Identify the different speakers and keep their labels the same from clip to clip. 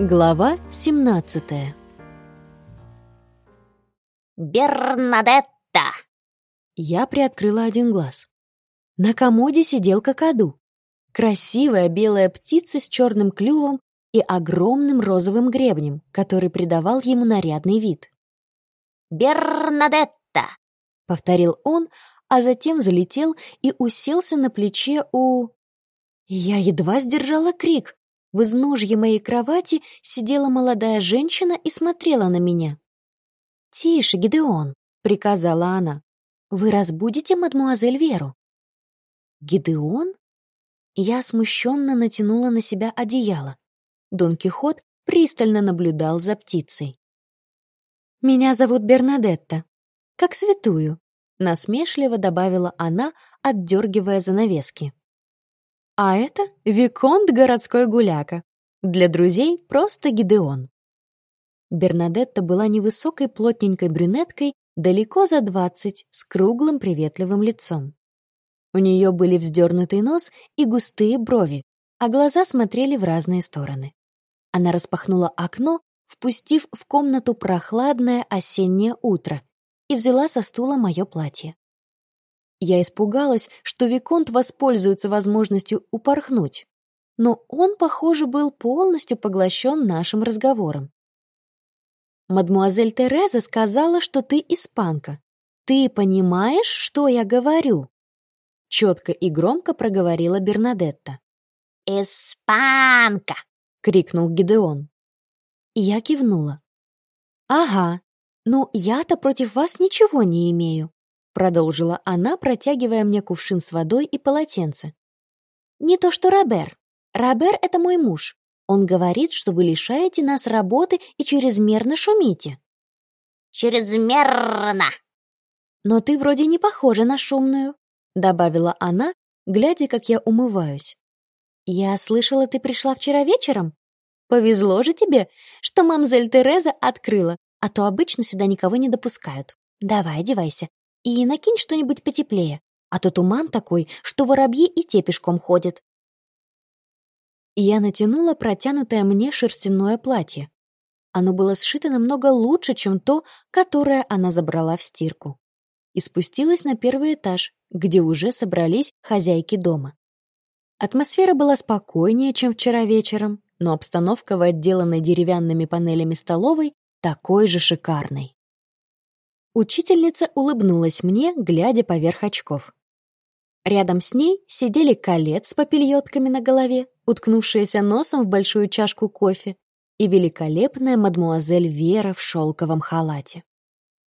Speaker 1: Глава 17
Speaker 2: «Бернадетта!»
Speaker 1: Я приоткрыла один глаз. На комоде сидел какаду. Красивая белая птица с черным клювом и огромным розовым гребнем, который придавал ему нарядный вид.
Speaker 2: «Бернадетта!»
Speaker 1: — повторил он, а затем залетел и уселся на плече у... Я едва сдержала крик. В изножье моей кровати сидела молодая женщина и смотрела на меня. «Тише, Гидеон», — приказала она. «Вы разбудите мадмуазель Веру». «Гидеон?» Я смущенно натянула на себя одеяло. Дон Кихот пристально наблюдал за птицей. «Меня зовут Бернадетта. Как святую», — насмешливо добавила она, отдергивая занавески. А это Виконт городской гуляка. Для друзей просто Гидеон. Бернадетта была невысокой плотненькой брюнеткой, далеко за двадцать, с круглым приветливым лицом. У нее были вздернутый нос и густые брови, а глаза смотрели в разные стороны. Она распахнула окно, впустив в комнату прохладное осеннее утро, и взяла со стула мое платье. Я испугалась, что Виконт воспользуется возможностью упорхнуть. Но он, похоже, был полностью поглощен нашим разговором. «Мадмуазель Тереза сказала, что ты испанка. Ты понимаешь, что я говорю?» Четко и громко проговорила Бернадетта.
Speaker 2: «Испанка!»
Speaker 1: — крикнул Гидеон. Я кивнула. «Ага, ну я-то против вас ничего не имею продолжила она, протягивая мне кувшин с водой и полотенце. Не то что Робер. Робер — это мой муж. Он говорит, что вы лишаете нас работы и чрезмерно шумите.
Speaker 2: Чрезмерно.
Speaker 1: Но ты вроде не похожа на шумную, добавила она, глядя, как я умываюсь. Я слышала, ты пришла вчера вечером? Повезло же тебе, что мамзель Тереза открыла, а то обычно сюда никого не допускают. Давай, одевайся, и накинь что-нибудь потеплее, а то туман такой, что воробьи и те пешком ходят. Я натянула протянутое мне шерстяное платье. Оно было сшито намного лучше, чем то, которое она забрала в стирку. И спустилась на первый этаж, где уже собрались хозяйки дома. Атмосфера была спокойнее, чем вчера вечером, но обстановка в отделанной деревянными панелями столовой такой же шикарной. Учительница улыбнулась мне, глядя поверх очков. Рядом с ней сидели колец с попельотками на голове, уткнувшиеся носом в большую чашку кофе, и великолепная мадмуазель Вера в шелковом халате.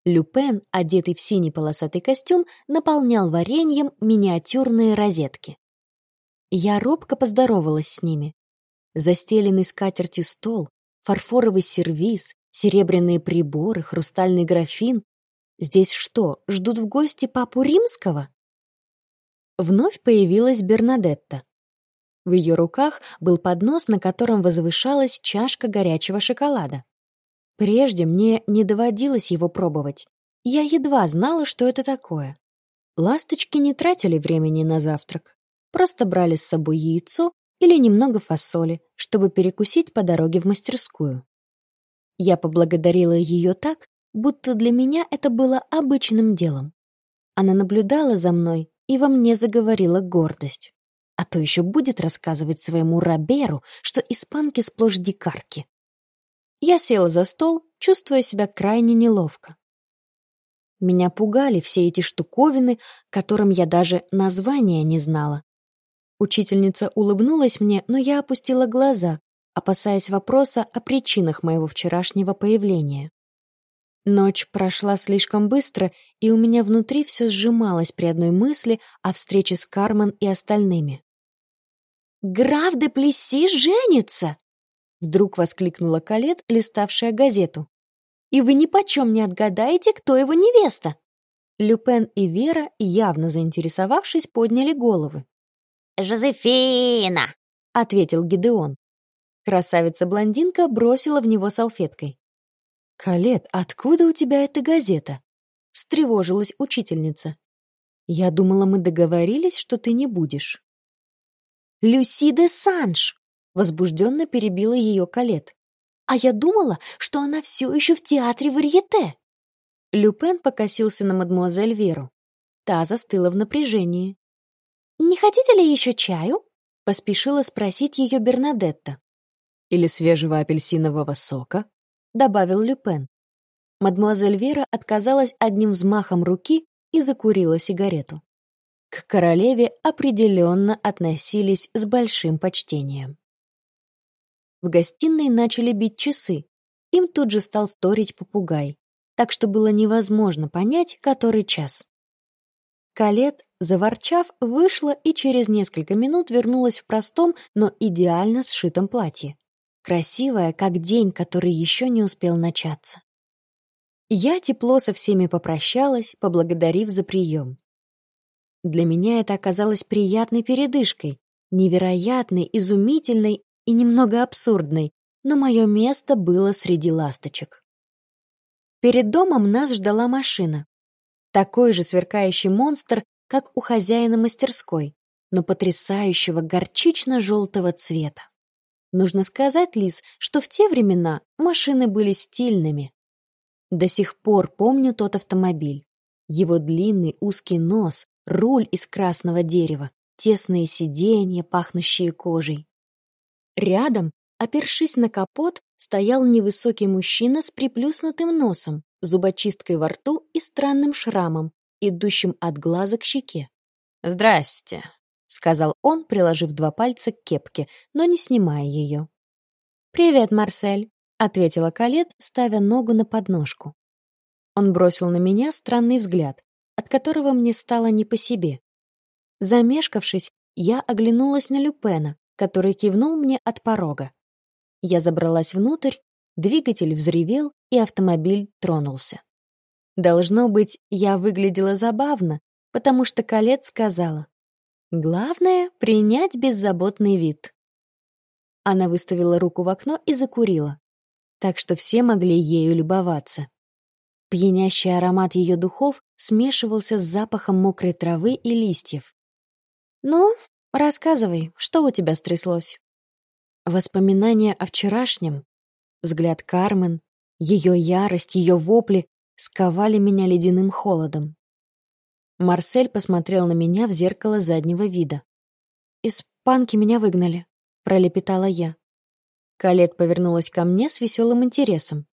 Speaker 1: Люпен, одетый в синий полосатый костюм, наполнял вареньем миниатюрные розетки. Я робко поздоровалась с ними. Застеленный скатертью стол, фарфоровый сервиз, серебряные приборы, хрустальный графин Здесь что, ждут в гости папу римского? Вновь появилась Бернадетта. В ее руках был поднос, на котором возвышалась чашка горячего шоколада. Прежде мне не доводилось его пробовать. Я едва знала, что это такое. Ласточки не тратили времени на завтрак. Просто брали с собой яйцо или немного фасоли, чтобы перекусить по дороге в мастерскую. Я поблагодарила ее так, будто для меня это было обычным делом. Она наблюдала за мной, и во мне заговорила гордость. А то еще будет рассказывать своему Роберу, что испанки сплошь дикарки. Я села за стол, чувствуя себя крайне неловко. Меня пугали все эти штуковины, которым я даже названия не знала. Учительница улыбнулась мне, но я опустила глаза, опасаясь вопроса о причинах моего вчерашнего появления. Ночь прошла слишком быстро, и у меня внутри все сжималось при одной мысли о встрече с Кармен и остальными. «Граф де Плесси женится!» Вдруг воскликнула Калет, листавшая газету. «И вы ни почем не отгадаете, кто его невеста!» Люпен и Вера, явно заинтересовавшись, подняли головы.
Speaker 2: «Жозефина!» — ответил Гидеон.
Speaker 1: Красавица-блондинка бросила в него салфеткой. «Калет, откуда у тебя эта газета?» — встревожилась учительница. «Я думала, мы договорились, что ты не будешь».
Speaker 2: «Люси де Санж!»
Speaker 1: — возбужденно перебила ее Калет. А я думала, что она все еще в театре варьете. Люпен покосился на мадемуазель Веру. Та застыла в напряжении. «Не хотите ли еще чаю?» — поспешила спросить ее Бернадетта. «Или свежего апельсинового сока?» — добавил Люпен. Мадемуазель Вера отказалась одним взмахом руки и закурила сигарету. К королеве определенно относились с большим почтением. В гостиной начали бить часы. Им тут же стал вторить попугай, так что было невозможно понять, который час. Калет, заворчав, вышла и через несколько минут вернулась в простом, но идеально сшитом платье. Красивая, как день, который еще не успел начаться. Я тепло со всеми попрощалась, поблагодарив за прием. Для меня это оказалось приятной передышкой, невероятной, изумительной и немного абсурдной, но мое место было среди ласточек. Перед домом нас ждала машина. Такой же сверкающий монстр, как у хозяина мастерской, но потрясающего горчично-желтого цвета. Нужно сказать, Лиз, что в те времена машины были стильными. До сих пор помню тот автомобиль. Его длинный узкий нос, руль из красного дерева, тесные сиденья, пахнущие кожей. Рядом, опершись на капот, стоял невысокий мужчина с приплюснутым носом, зубочисткой во рту и странным шрамом, идущим от глаза к щеке. «Здрасте», — сказал он, приложив два пальца к кепке, но не снимая ее. «Привет, Марсель», — ответила Калет, ставя ногу на подножку. Он бросил на меня странный взгляд, от которого мне стало не по себе. Замешкавшись, я оглянулась на Люпена, который кивнул мне от порога. Я забралась внутрь, двигатель взревел, и автомобиль тронулся. Должно быть, я выглядела забавно, потому что Калет сказала, «Главное — принять беззаботный вид». Она выставила руку в окно и закурила так что все могли ею любоваться. Пьянящий аромат ее духов смешивался с запахом мокрой травы и листьев. «Ну, рассказывай, что у тебя стряслось?» Воспоминания о вчерашнем, взгляд Кармен, ее ярость, ее вопли сковали меня ледяным холодом. Марсель посмотрел на меня в зеркало заднего вида. «Из панки меня выгнали», — пролепетала я. Калет повернулась ко мне с веселым интересом.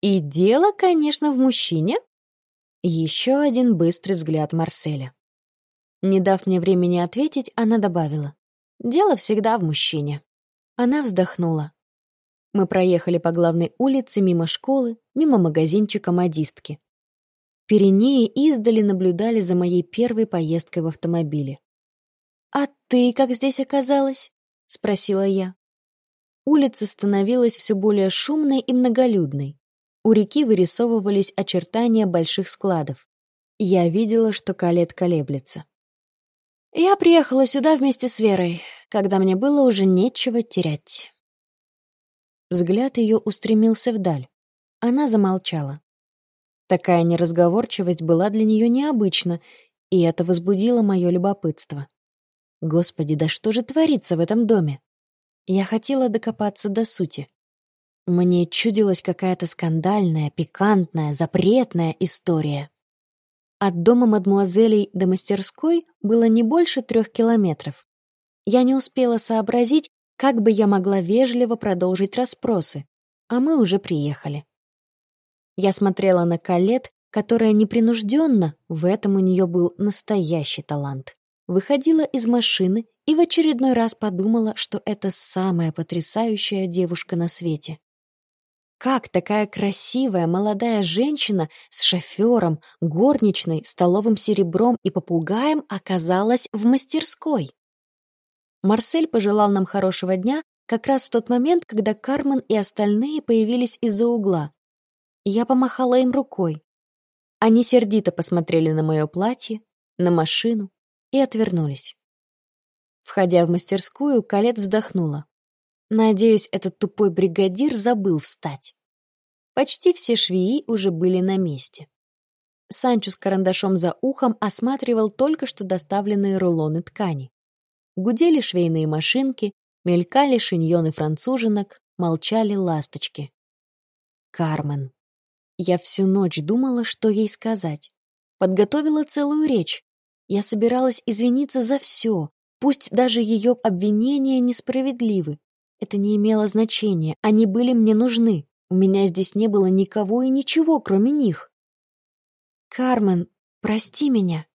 Speaker 1: «И дело, конечно, в мужчине?» Еще один быстрый взгляд Марселя. Не дав мне времени ответить, она добавила. «Дело всегда в мужчине». Она вздохнула. Мы проехали по главной улице мимо школы, мимо магазинчика модистки. Пиренеи издали наблюдали за моей первой поездкой в автомобиле. «А ты как здесь оказалась?» — спросила я. Улица становилась все более шумной и многолюдной. У реки вырисовывались очертания больших складов. Я видела, что Калет колеблется. Я приехала сюда вместе с Верой, когда мне было уже нечего терять. Взгляд ее устремился вдаль. Она замолчала. Такая неразговорчивость была для нее необычна, и это возбудило мое любопытство. Господи, да что же творится в этом доме? Я хотела докопаться до сути. Мне чудилась какая-то скандальная, пикантная, запретная история. От дома мадмуазелей до мастерской было не больше трех километров. Я не успела сообразить, как бы я могла вежливо продолжить расспросы, а мы уже приехали. Я смотрела на Калет, которая непринужденно, в этом у нее был настоящий талант, выходила из машины и в очередной раз подумала, что это самая потрясающая девушка на свете. Как такая красивая молодая женщина с шофером, горничной, столовым серебром и попугаем оказалась в мастерской? Марсель пожелал нам хорошего дня как раз в тот момент, когда Кармен и остальные появились из-за угла. Я помахала им рукой. Они сердито посмотрели на мое платье, на машину и отвернулись. Входя в мастерскую, Калет вздохнула. Надеюсь, этот тупой бригадир забыл встать. Почти все швеи уже были на месте. Санчо с карандашом за ухом осматривал только что доставленные рулоны ткани. Гудели швейные машинки, мелькали шиньоны француженок, молчали ласточки. Кармен. Я всю ночь думала, что ей сказать. Подготовила целую речь. Я собиралась извиниться за все, пусть даже ее обвинения несправедливы. Это не имело значения, они были мне нужны. У меня здесь не было никого и ничего, кроме них. «Кармен, прости меня».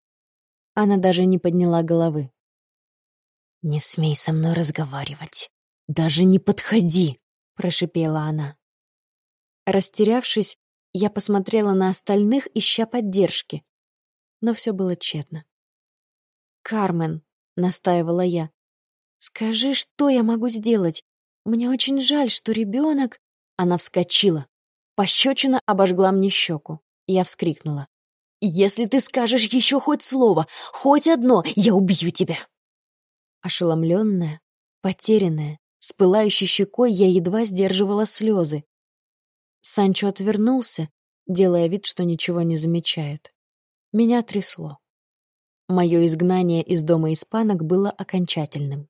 Speaker 1: Она даже не подняла головы. «Не смей со мной разговаривать. Даже не подходи», — прошипела она. Растерявшись, я посмотрела на остальных, ища поддержки. Но все было тщетно. «Кармен», — настаивала я, — «скажи, что я могу сделать? Мне очень жаль, что ребенок...» Она вскочила. Пощечина обожгла мне щеку. Я вскрикнула. «Если ты скажешь еще хоть слово, хоть одно, я убью тебя!» Ошеломленная, потерянная, с пылающей щекой я едва сдерживала слезы. Санчо отвернулся, делая вид, что ничего не замечает. Меня трясло. Мое изгнание из дома испанок было окончательным.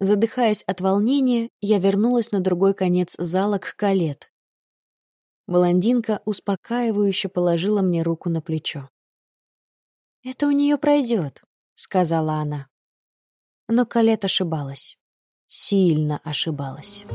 Speaker 1: Задыхаясь от волнения, я вернулась на другой конец зала к Калет. Блондинка успокаивающе положила мне руку на плечо. «Это у нее пройдет», — сказала она. Но Калет ошибалась. Сильно ошибалась.